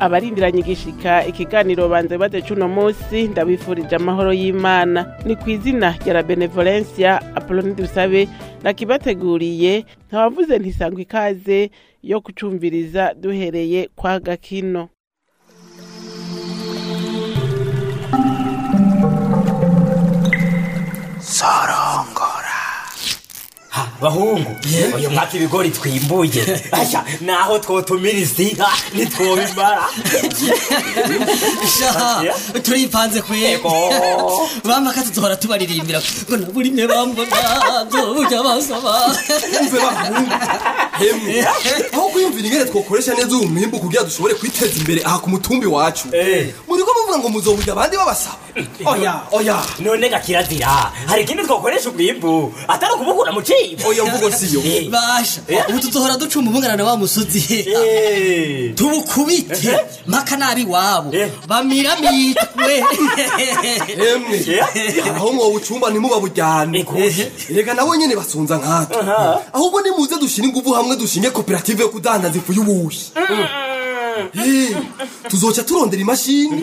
abarindiranye igishika ikiganiro banze batecu uno munsi ndabifurije amahoro y'imana ni ku izina rya la benevolencia apolonide usabe nakibateguriye ntawavuze ntisangwa ikaze yo kucumviriza duhereye kwa gakino Sara. bahungu uyu mwaka ibigori twimbuye naho twotumiriza inka ntitwobimara eh? turipanze kwe bamba kati tubaririmbira ngo na buri mwe bambona bujya basaba eh. aho kwiyumvira ingene twokoresha neza uwo mwimbu kugira dushobore kwiteza imbere aha ku mutumbi wacu eh. muri ko muvuga ngo muzobujya abandi babasaba oya oya none gakirazira hari ikindi twakoresha umwimbu atari ukubukura mu cyibo oya mvugo siyo eh. basha ubu eh? tuduhora ducumba umungana na wa musozi eh. tubukubite mpaka nabi wabo bamiramitwe emwe aho mwoba ucumba ntimubabujyane reka nabo nyine basunza nkatwe ahubwo nimuze dushyira ingufu hamwe dushinge koperative yo kudandaza ifu y'ubuhi tuzoca turondera imashini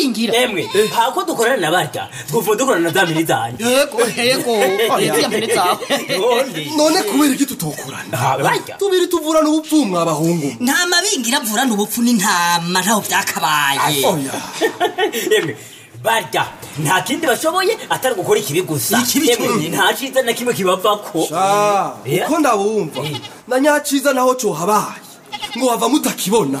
bingira emwe nta eh. dukorana na barya twuva dukorana na za minizani yego yego ya minizani none kubera iki tutokorana tubiri tuvurana ubupfu mwabahungu nta mabingira avurana ubupfu n'intama ntaho byakabaye emwe barya nta kindi bashoboye atari gukora ikibi gusa nta cyiza na kimwe kibava eh? ko uko ndabumva na nyaciza naho cyohabaye ngo wava mutakibona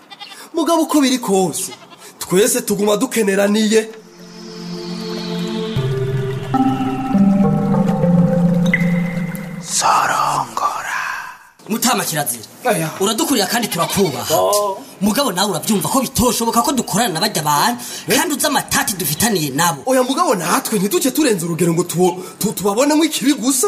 mugabo uko biri kose twese tuguma dukeneraniye sorongora mutama kirazira uradukuriye kandi turakubaha mugabo nawe urabyumva ko bitoshoboka ko dukorana na bajya abantu eh? kandi uzi amatati dufitaniye nabo oya mugabo natwe ntiduke turenze urugero ngo tubabonemo ikibi gusa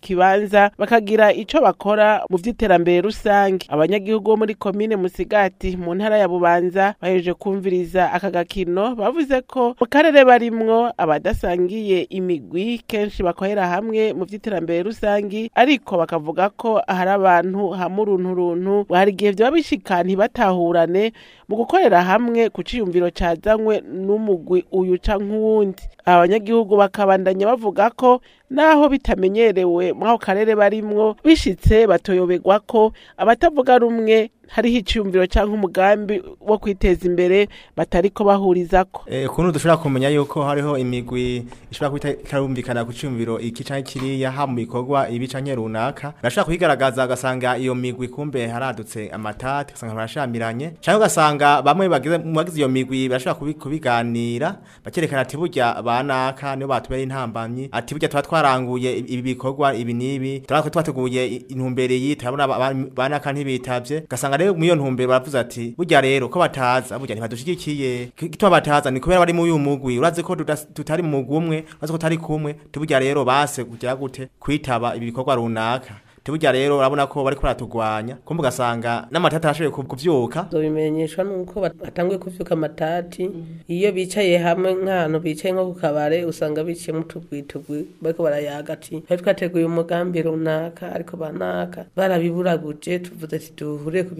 ikibanza bakagira icyo bakora mu by'iterambere rusange abanyagihugu bo muri komine musigati mu ntara ya bubanza baheje kumviriza aka gakino bavuze ko mu karere barimwo abadasangiye imigwi kenshi bakorera hamwe mu by'iterambere rusange ariko bakavuga ko hari abantu hamwe urunturuntu hari igihe byaba bishika ntibatahurane mu gukorera hamwe ku ciyumviro cazanywe n'umugwi uyu canke uwundi abanyagihugu bakabandanya bavuga ko naho bitamenyerewe mw'ako karere barimwo bishitse batoyoberwa ko abatavuga rumwe hariho icyumviro cyangwa umugambi wo kwiteza imbere batari ko bahurizako eh, ukuntu dushobora kumenya yuko hariho imigwi ishobora kuba itarumvikana ku cyumviro iki cyangwa kiriya haba mu bikorwa ibi cyangwa runaka barashobora kuyigaragaza ugasanga iyo migwi kumbe haradutse amatati ugasanga barashamiranye cyangwa ugasanga bamwe mu bagize iyo migwi barashobora kubiganira bakerekana ati burya ba kanaka niyo batubere intambamyi ati burya tuba twaranguye ibi bikorwa ibi nibi tuba twateguye intumbero iyi turabona banaka ntibitabye gasanga rero mu iyo ntumbero baravuze ati burya rero ko bataza burya ntibadushigikiye gituma bataza ni kubera bari mu uyu mugwi urazi ko tutari mu mugwi umwe urazi ko tutari kumwe tuburya rero base kugira gute kwitaba ibi bikorwa runaka tubujya rero urabona ko bari kuratugwanya kumbe ugasanga n'amatati arashoboye kubyuka tubimenyeshwa nuko batanguye kuvyuka amatati iyo bicaye hamwe nk'ahantu bicaye nko ku kabare usanga biciyemo utugwitugwi bariko barayaga ati twari twateguye umugambi runaka ariko banaka barabiburaguje tuvuze ati duhure ku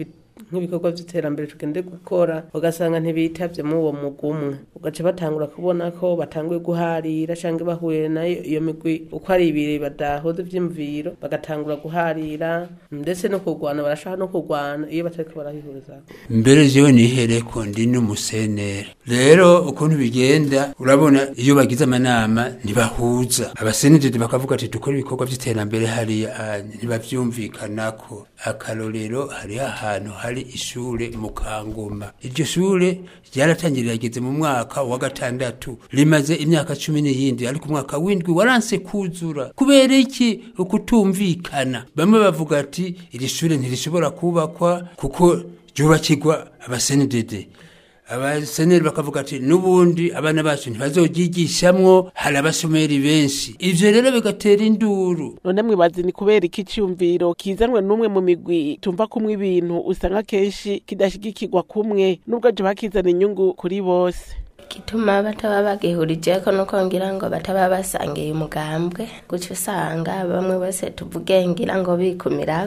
nk'ibikorwa by'iterambere tugende gukora ugasanga ntibitabye muri uwo mugwi umwe ugaca batangura kubona ko batanguye guharira cyangwa bahuye nayo iyo migwi uko ari ibiri badahuze by'imviro bagatangura guharira ndetse no kurwana barashaka no kurwana iyo batariko barabihuriza mbere jewe nihereye ko ndi n'umusenere rero ukuntu bigenda urabona iyo bagize amanama ntibahuza abasenere bakavuga ati dukora ibikorwa by'iterambere hariya ah, ko akarorero hariho ahantu hari hari ishure mu iryo shure ryaratangiye mu mwaka wa gatandatu rimaze imyaka cumi n'iyindi ariko umwaka w'indwi waranse kuzura kubera iki ukutumvikana bamwe bavuga ati iri shure ntirishobora kubakwa kuko ryubakirwa abasenedede abaseneri bakavuga ati n'ubundi abana bacu ntibazogyigishamwo hari abasomeri benshi ivyo rero bigatera induru none mwibazi ni kubera iki ciyumviro kizanwe n'umwe mu migwi tumva kumwe ibintu usanga kenshi kidashigikirwa kumwe nubwo aje bakizana inyungu kuri bose gituma bataba ko no kongera ngo bataba basangiye umugambwe gutyo usanga bamwe bose tuvuge ngira ngo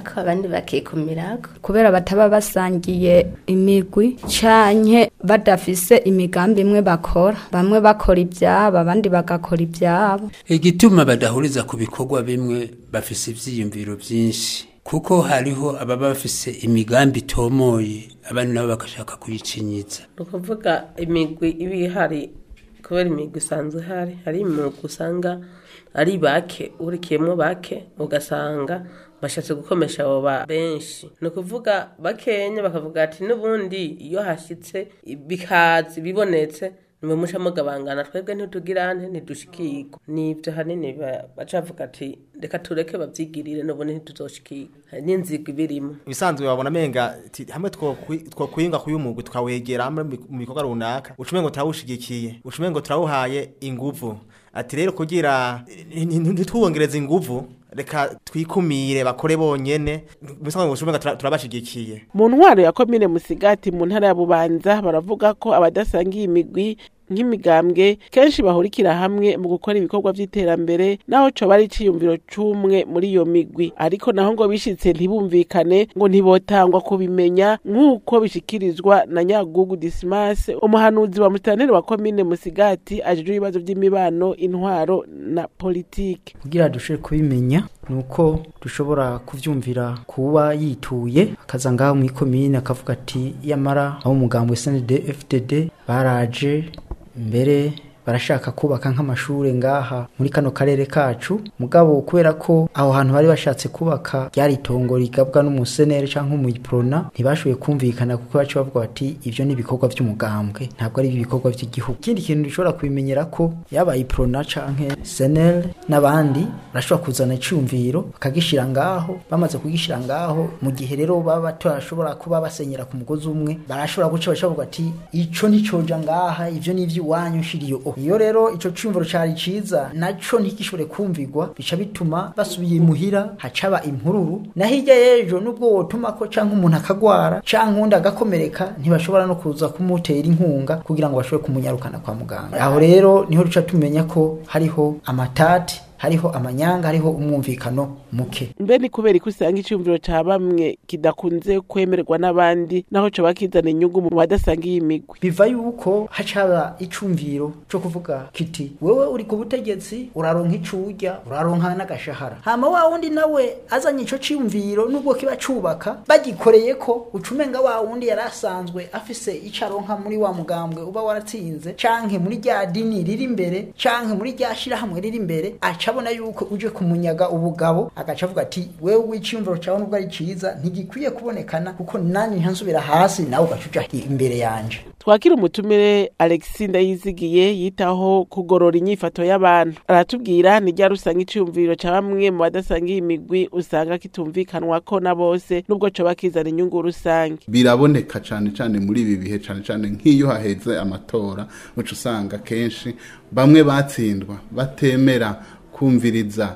ko abandi bakikumirako kubera bataba basangiye imigwi canke badafise imigambi imwe bakora bamwe bakora ibyabo abandi bagakora ibyabo igituma badahuriza ku bikorwa bimwe bafise ibyiyumviro byinshi kuko hariho ababa bafise imigambi itomoye abandi nabo bagashaka kuyicinyitsa ni ukuvuga imigwi iba ihari kubera imigwi isanzwe ihari hari imigwi usanga ari bake urikiyemo bake ugasanga bashatse gukomesha abo benshi ni ukuvuga bakenya bakavuga ati n'ubundi iyo hashyitse bikazi bibonetse niba muje twebwe ntitugirane ntidushikika nibyo hanini bacavuga ati reka tureke babyigirire n'ubundi ntituzoshikika hari n'inziga ibirimo ibisanzwe babona amenga hamwe twakwinga kuyumugwi tukawegera mu bikorwa runaka ucume ngo turawushigikiye ucume ngo turawuhaye inguvu ati rero kugira ntitwubongereze inguvu reka twikumire bakore bonyine musanzwe ngo turabashigikiye mu ntwaro ya komine musigati mu ntara ya bubanza baravuga ko abadasangiye imigwi nk'imigambwe kenshi bahurikira hamwe mu gukora ibikorwa by'iterambere naho coba ari iciyumviro c'umwe muri iyo migwi ariko naho ngo bishitse ntibumvikane ngo ntibotangwa kubimenya nk'uko bishikirizwa na nyagugu disimase umuhanuzi wa mutaneri wa komine musigati ajejwe ibibazo by'imibano intwaro na politike kugira dushe kubimenya Nuko dushobora kubyumvira kuba yituye akaza ngaho mu ikomine akavuga ati yamara aho umugambo wa sndd baraje mbere barashaka kubaka nk'amashuri ngaha muri kano karere kacu mugabo kubera ko aho hantu bari bashatse kubaka ryari itongo rigabwa n'umuseneri cyangwa umuyiprona ntibashoboye kumvikana kuko baca bavuga bati ibyo ni ibikorwa by'umugambwe ntabwo ari ibikorwa by'igihugu ikindi kintu dushobora kubimenyera ko yaba iprona canke senel n'abandi barashobora kuzana icyumviro bakagishyira ngaho bamaze kugishyira ngaho mu gihe rero baba batashobora kuba basenyera ku mugozi umwe barashobora guca bavuga ati ico nicoja ngaha ivyo nivyo iwanyu nshiriye iyo rero icyo cumviro cyari ciza naco ntigishobore kumvigwa bica bituma basubiye imuhira hacaba impururu na hirya yejo nubwo wotuma ko canke umuntu akagwara canke undi agakomereka ntibashobora no kuza kumutera inkunga kugira ngo bashobore kumunyarukana kwa muganga aho rero niho duca tumenya ko hariho amatati hariho amanyanga hariho umwumvikano muke mbe ni kubera ko usanga icyumviro cya bamwe kidakunze kwemerwa n'abandi naho cyaba kizana inyungu mu badasanga iyi migwi biva yuko hacaba icumviro cyo kuvuga kiti wewe uri ku butegetsi uraronka icyo urya uraronka n'agashahara hama wa wundi nawe azanye icyo cyumviro nubwo kiba cubaka bagikoreye ko ucumenga wa wundi yari asanzwe afise icyo muri wa mugambwe uba waratsinze canke muri rya dini riri imbere canke muri rya shirahamwe riri imbere aca atabona yuko uje kumunyaga ubugabo agaca avuga ati wewe w'icyumviro cyawe nubwo ari cyiza ntigikwiye kubonekana kuko nani ntansubira hasi nawe ugacuca imbere yanjye twakira umutumire Alexis Ndayizigiye yitaho kugorora inyifato y'abantu aratubwira nijya rusanga icyumviro cya bamwe mu badasangiye imigwi usanga kitumvikanwa ko na bose nubwo coba kizana inyungu rusange biraboneka cyane cyane muri ibi bihe cyane cyane nk'iyo haheze amatora uca usanga kenshi bamwe batsindwa batemera kumviriza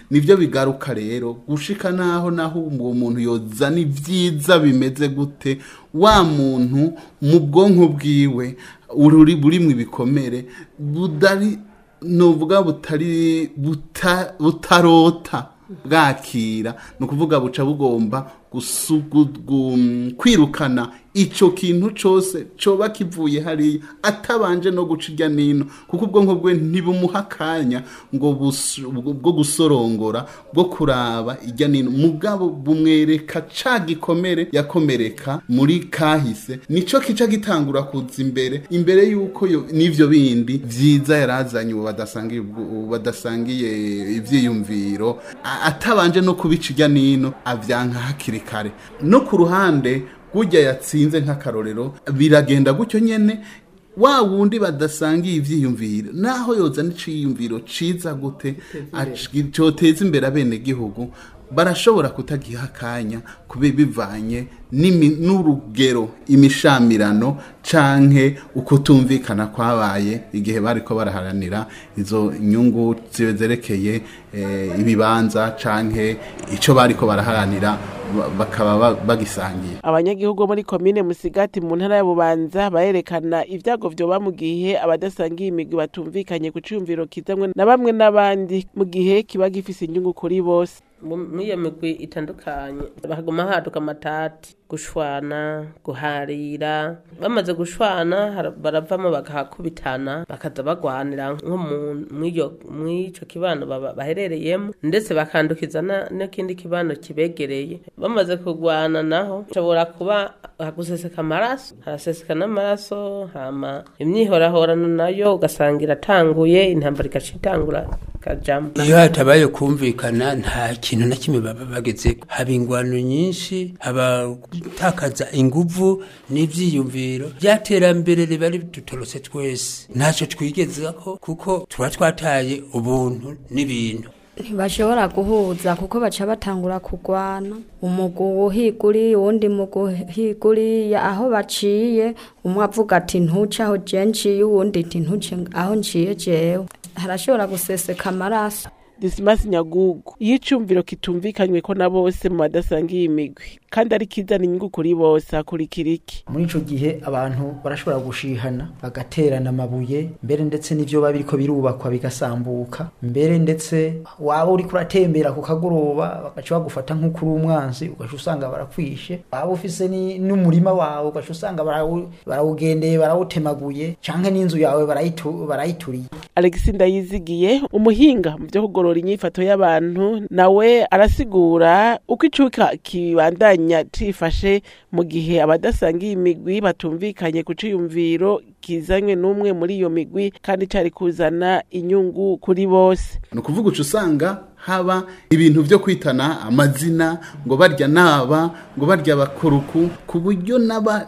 nibyo bigaruka rero gushika naho naho uwo muntu yozana ibyiza bimeze gute wa muntu mu bwonko bwiwe ururi burimo ibikomere budari ni uvuga butari butarota bwakira ni ukuvuga buca bugomba kwirukana icyo kintu cyose cyoba kivuye hariya atabanje no guca irya nino kuko ubwonko bwe ntibumuha akanya ngo bwo gusorongora bwo kuraba ijya nino mugabo bumwereka ca gikomere yakomereka muri kahise nicyo kica gitangura kuza imbere imbere y'uko n'ibyo bindi byiza yarazanye azanye ubu badasangiye ibyiyumviro atabanje no kubica ijya nino abyanka hakiri gisirikare no ku ruhande rw'ujya yatsinze nk'akarorero biragenda gutyo nyine wa wundi badasangiye ibyiyumviro naho yoza iciyumviro cyiza gute cyoteza imbere abenegihugu barashobora kutagiha akanya kube bivanye n'urugero imishamirano canke ukutumvikana kwabaye igihe bariko baraharanira izo nyungu zerekeye eh, ibibanza canke icyo bariko baraharanira bakaba bagisangiye abanyagihugu muri komine musigati mu ntara ya bubanza barerekana ibyago vyoba mu gihe abadasangiye imigwi batumvikanye ku ciyumviro kizamwe na bamwe n'abandi mu gihe kiba gifise inyungu kuri bose mu miyamigwi itandukanye bahaguma haduka amatati gushwana guharira bamaze gushwana baravamo bagahakubitana bakaza bagwanira nko mw'icyo kibano baherereyemo ndetse bakandukiza n'ikindi kibano kibegereye bamaze kugwana naho ushobora kuba haguseseka amaraso haraseseka n'amaraso hama imyihorahorano nayo ugasanga iratanguye intambara igaca itangura kajamo iyo hatabaye kumvikana nta kintu na kimwe baba bagezeko haba ingwano nyinshi haba gutakaza inguvu n'ibyiyumviro by'iterambere riba ridutorotse twese ntacyo twigezeho kuko tuba twataye ubuntu n'ibintu ntibashobora guhuza kuko baca batangura kurwana umugwi uri uwundi mugwi uriya aho baciye umwe avuga ati ntuce aho njiye uwundi ati ntuce aho njiye jewe harashobora guseseka amaraso disimasi nyagugu iyo kitumvikanywe ko na bose mu badasanga iyi kandi ari kizana inyungu kuri bose hakurikira iki muri icyo gihe abantu barashobora gushihana bagaterana amabuye mbere ndetse n'ibyo biba biriko birubakwa bigasambuka mbere ndetse waba uri kuratembera ku kagoroba bagaca bagufata nk'uko umwanzi ugaca usanga barakwishe waba ufise n'umurima wawe ugaca usanga barawugendeye barawutemaguye cyangwa n'inzu yawe barayituriye alexi ndayizigiye umuhinga mu byo kugorora kurondora inyifato y'abantu nawe arasigura uko icuka kibandanya cifashe mu gihe abadasangiye imigwi batumvikanye ku ciyumviro kizanywe n'umwe muri iyo migwi kandi cari kuzana inyungu kuri bose ni ukuvuga uca usanga haba ibintu byo kwitana amazina ngo barya naba ngo barya bakoruku ku buryo n'aba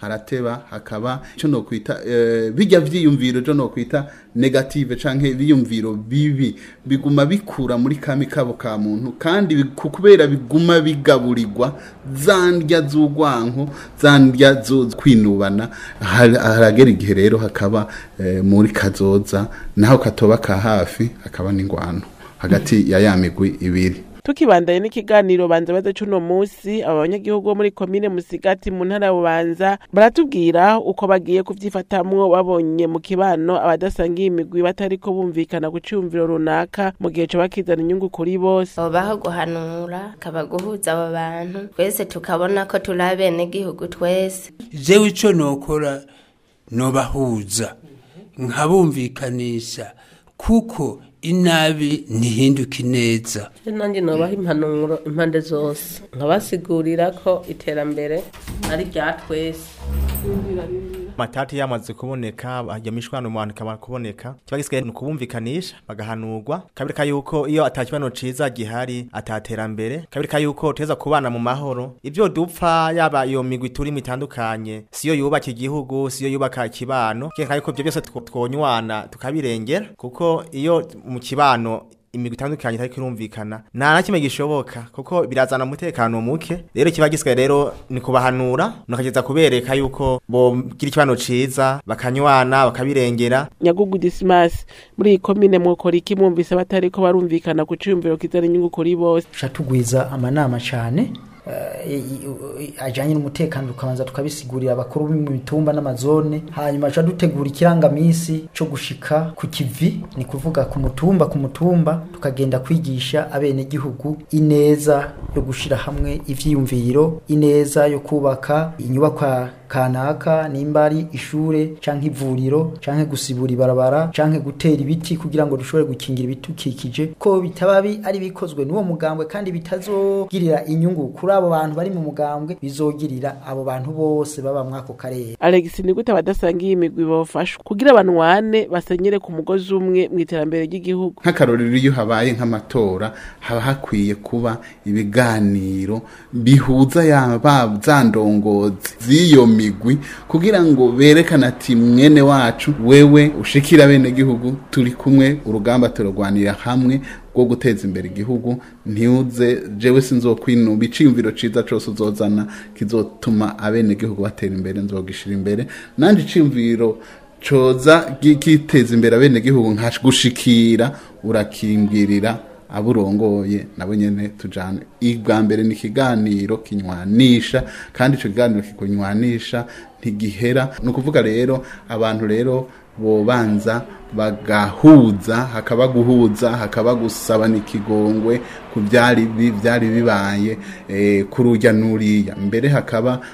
harateba hakaba icyo no kwita eh, bijya byiyumviro icyo no ukwita nega negative cyangwa ibiyumviro bibi biguma bikura muri kami kabo ka muntu kandi kubera biguma bigaburirwa zandya z'urwanko zandya zo kwinubana haragera igihe rero hakaba eh, muri kazoza naho katoba ka hafi hakaba n'ingwano hagati ya yamigwi ibiri tukibandanye n'ikiganiro banza baze cy'uno munsi aba banyagihugu bo muri komine musigati mu ntara bubanza baratubwira uko bagiye kubyifatamwo babonye mu kibano abadasangiye imigwi batariko bumvikana ku ciyumviro runaka mu gihe coba kizana inyungu kuri bose babaho guhanura kaba guhuza aba bantu twese tukabona ko turi abenegihugu twese jewe ico nokora nobahuza nkabumvikanisha kuko inabi ntihinduke neza nanjye nubaha impanuro impande zose nkabasigurira ko iterambere ari rya twese matati yamaze kuboneka ya mishwano mu ikaba kuboneka kiba gisigaye ni kubumvikanisha bagahanurwa kabiri ka yuko iyo atakibano ciza gihari ataterambere kabiri ka yuko teza kubana mu mahoro ibyo dupfa yaba iyo migwi itandukanye si yo yubaka igihugu si yo yubaka ikibano kenka yuko byo byose twonywana tukabirengera kuko iyo mu kibano imigwi itandukanye itariko irumvikana nta na kimwe gishoboka kuko birazana umutekano muke rero kiba gisigaye rero ni kubahanura mukageza kubereka yuko bogira ikibano ciza bakanywana bakabirengera nyagugu disimasi muri iyi komine mwokora iki mwumvise batariko barumvikana ku ciyumviro kizana inyungu kuri bose tuca tugwiza amanama cyane Eh, ajyanye n'umutekano tukabanza tukabisigurira abakuru mu mitumba n'amazone hanyuma aca dutegura ikirangaminsi cyo gushika ku kivi ni kuvuga ku mutumba ku mutumba tukagenda kwigisha abenegihugu ineza yo gushyira hamwe ibyiyumviro ineza yo kubaka inyubakwa kanaka nimba ari ishure canke ivuriro canke gusibura ibarabara canke gutera ibiti kugira ngo dushobore gukingira ibitukikije ko bitaba ari bikozwe n'uwo mugambwe kandi bitazogirira inyungu kuri abo bantu bari mu mugambwe bizogirira abo bantu bose baba mwako karere Alex ni gute badasangiye imigwi bafasha kugira banwane basenyere ku mugozi umwe mu iterambere ry'igihugu nk'akarorero iyo habaye nk'amatora haba hakwiye kuba ibiganiro bihuza ya ba zandongozi z'iyo imigwi kugira ngo berekane ati mwene wacu wewe ushikira bene gihugu turi kumwe urugamba turarwanira hamwe rwo guteza imbere igihugu ntiwuze jewe sinzokwinuba iciyumviro cyiza cyose uzozana kizotuma abenegihugu batera imbere nzogishira imbere nandi iciyumviro coza kiteza imbere abenegihugu nka gushikira urakimbwirira abo urongoye nabo nyine tujyana ubwa mbere ni ikiganiro kinywanisha kandi icyo kiganiro kikunywanisha ntigihera ni ukuvuga rero abantu rero bobanza bagahuza hakaba guhuza hakaba gusaba ikigongwe ku byari byari bibaye eh, ku rujya n'uriya mbere hakaba